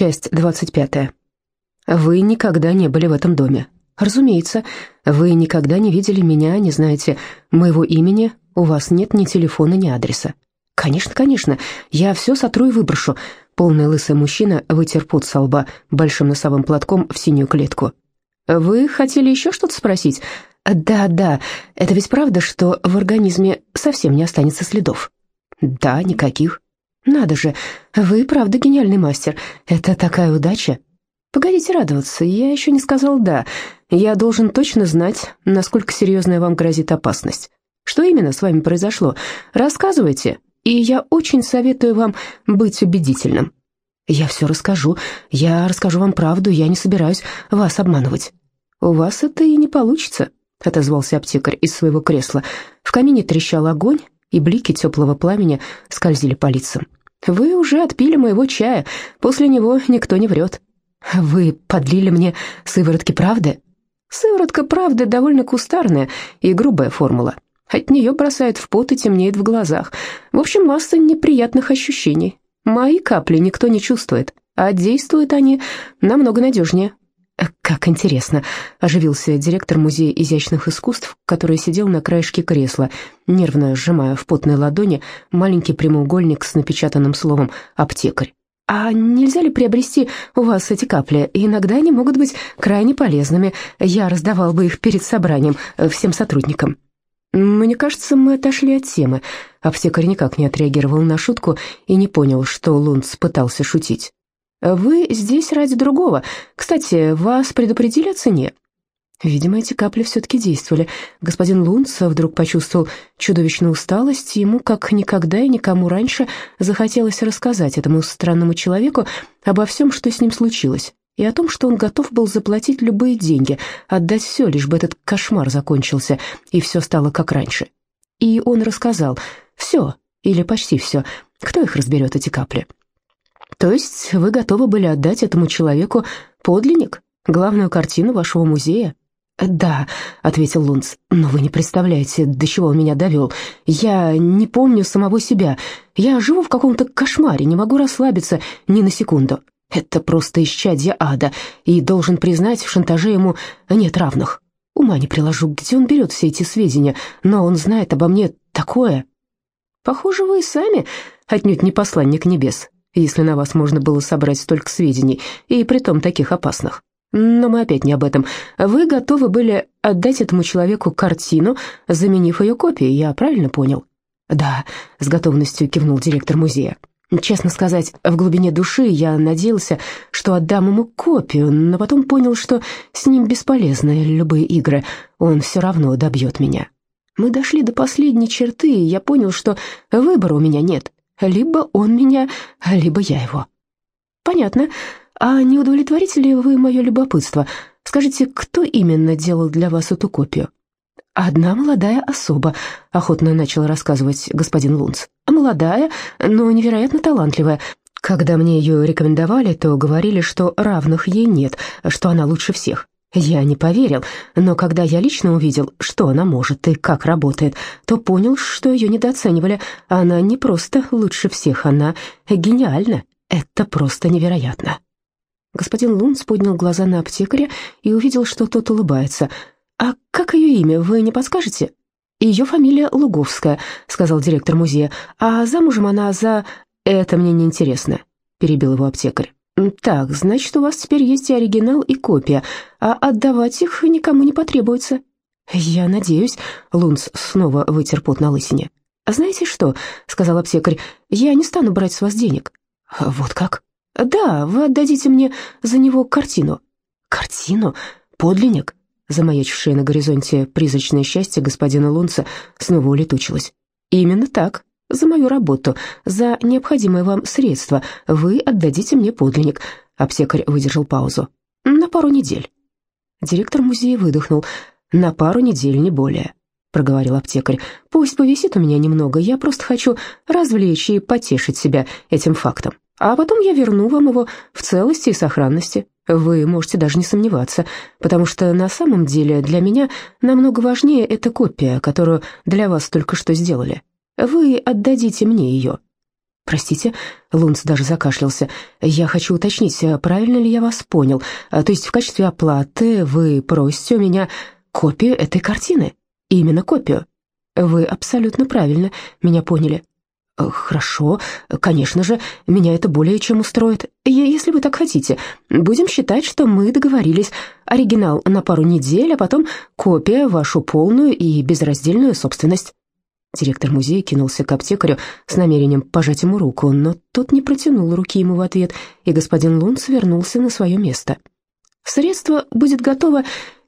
Часть 25. Вы никогда не были в этом доме. Разумеется, вы никогда не видели меня, не знаете моего имени, у вас нет ни телефона, ни адреса. Конечно, конечно, я все сотру и выброшу. Полный лысый мужчина вытер пот со лба большим носовым платком в синюю клетку. Вы хотели еще что-то спросить? Да, да, это ведь правда, что в организме совсем не останется следов? Да, никаких. Надо же, вы правда гениальный мастер. Это такая удача. Погодите радоваться, я еще не сказал «да». Я должен точно знать, насколько серьезная вам грозит опасность. Что именно с вами произошло? Рассказывайте, и я очень советую вам быть убедительным. Я все расскажу, я расскажу вам правду, я не собираюсь вас обманывать. У вас это и не получится, отозвался аптекарь из своего кресла. В камине трещал огонь, и блики теплого пламени скользили по лицам. «Вы уже отпили моего чая, после него никто не врет». «Вы подлили мне сыворотки правды?» «Сыворотка правды довольно кустарная и грубая формула. От нее бросает в пот и темнеет в глазах. В общем, масса неприятных ощущений. Мои капли никто не чувствует, а действуют они намного надежнее. «Как интересно!» — оживился директор Музея изящных искусств, который сидел на краешке кресла, нервно сжимая в потной ладони маленький прямоугольник с напечатанным словом «аптекарь». «А нельзя ли приобрести у вас эти капли? Иногда они могут быть крайне полезными. Я раздавал бы их перед собранием э, всем сотрудникам». «Мне кажется, мы отошли от темы». Аптекарь никак не отреагировал на шутку и не понял, что Лунц пытался шутить. Вы здесь ради другого. Кстати, вас предупредили о цене?» Видимо, эти капли все-таки действовали. Господин Лунц вдруг почувствовал чудовищную усталость, и ему, как никогда и никому раньше, захотелось рассказать этому странному человеку обо всем, что с ним случилось, и о том, что он готов был заплатить любые деньги, отдать все, лишь бы этот кошмар закончился, и все стало как раньше. И он рассказал все, или почти все. Кто их разберет, эти капли? То есть вы готовы были отдать этому человеку подлинник, главную картину вашего музея? «Да», — ответил Лунц, — «но вы не представляете, до чего он меня довел. Я не помню самого себя. Я живу в каком-то кошмаре, не могу расслабиться ни на секунду. Это просто исчадье ада, и, должен признать, в шантаже ему нет равных. Ума не приложу, где он берет все эти сведения, но он знает обо мне такое». «Похоже, вы и сами отнюдь не посланник небес», если на вас можно было собрать столько сведений, и притом таких опасных. Но мы опять не об этом. Вы готовы были отдать этому человеку картину, заменив ее копией, я правильно понял? Да, с готовностью кивнул директор музея. Честно сказать, в глубине души я надеялся, что отдам ему копию, но потом понял, что с ним бесполезны любые игры, он все равно добьет меня. Мы дошли до последней черты, и я понял, что выбора у меня нет. Либо он меня, либо я его. Понятно. А не удовлетворите ли вы мое любопытство? Скажите, кто именно делал для вас эту копию? «Одна молодая особа», — охотно начал рассказывать господин Лунц. «Молодая, но невероятно талантливая. Когда мне ее рекомендовали, то говорили, что равных ей нет, что она лучше всех. Я не поверил, но когда я лично увидел, что она может и как работает, то понял, что ее недооценивали. Она не просто лучше всех, она гениальна. Это просто невероятно. Господин Лунц поднял глаза на аптекаря и увидел, что тот улыбается. «А как ее имя, вы не подскажете?» «Ее фамилия Луговская», — сказал директор музея. «А замужем она за...» «Это мне не интересно», — перебил его аптекарь. «Так, значит, у вас теперь есть и оригинал, и копия, а отдавать их никому не потребуется». «Я надеюсь», — Лунц снова вытер пот на лысине. «Знаете что?» — сказал аптекарь. «Я не стану брать с вас денег». «Вот как?» «Да, вы отдадите мне за него картину». «Картину? Подлинник?» Замаячившее на горизонте призрачное счастье господина Лунца снова улетучилось. «Именно так», за мою работу, за необходимые вам средства вы отдадите мне подлинник». Аптекарь выдержал паузу. «На пару недель». Директор музея выдохнул. «На пару недель, не более», — проговорил аптекарь. «Пусть повисит у меня немного, я просто хочу развлечь и потешить себя этим фактом. А потом я верну вам его в целости и сохранности. Вы можете даже не сомневаться, потому что на самом деле для меня намного важнее эта копия, которую для вас только что сделали. Вы отдадите мне ее». «Простите», — Лунц даже закашлялся, — «я хочу уточнить, правильно ли я вас понял? То есть в качестве оплаты вы просите у меня копию этой картины? Именно копию?» «Вы абсолютно правильно меня поняли». «Хорошо, конечно же, меня это более чем устроит. Если вы так хотите, будем считать, что мы договорились. Оригинал на пару недель, а потом копия, вашу полную и безраздельную собственность». Директор музея кинулся к аптекарю с намерением пожать ему руку, но тот не протянул руки ему в ответ, и господин Лунц вернулся на свое место. «Средство будет готово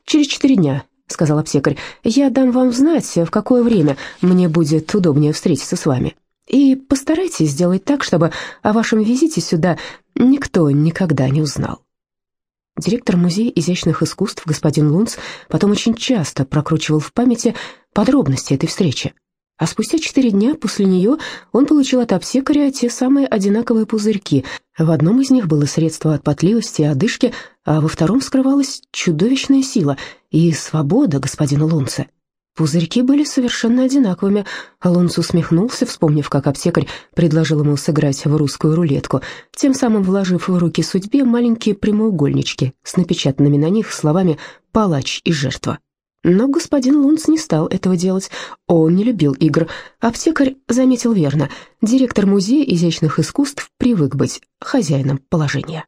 через четыре дня», — сказал аптекарь. «Я дам вам знать, в какое время мне будет удобнее встретиться с вами. И постарайтесь сделать так, чтобы о вашем визите сюда никто никогда не узнал». Директор Музея изящных искусств господин Лунц потом очень часто прокручивал в памяти подробности этой встречи. А спустя четыре дня после нее он получил от аптекаря те самые одинаковые пузырьки. В одном из них было средство от потливости и одышки, а во втором скрывалась чудовищная сила и свобода господина Лунца. Пузырьки были совершенно одинаковыми. Алонсо усмехнулся, вспомнив, как аптекарь предложил ему сыграть в русскую рулетку, тем самым вложив в руки судьбе маленькие прямоугольнички с напечатанными на них словами «палач» и «жертва». Но господин Лунц не стал этого делать. Он не любил игр. Аптекарь заметил верно. Директор музея изящных искусств привык быть хозяином положения.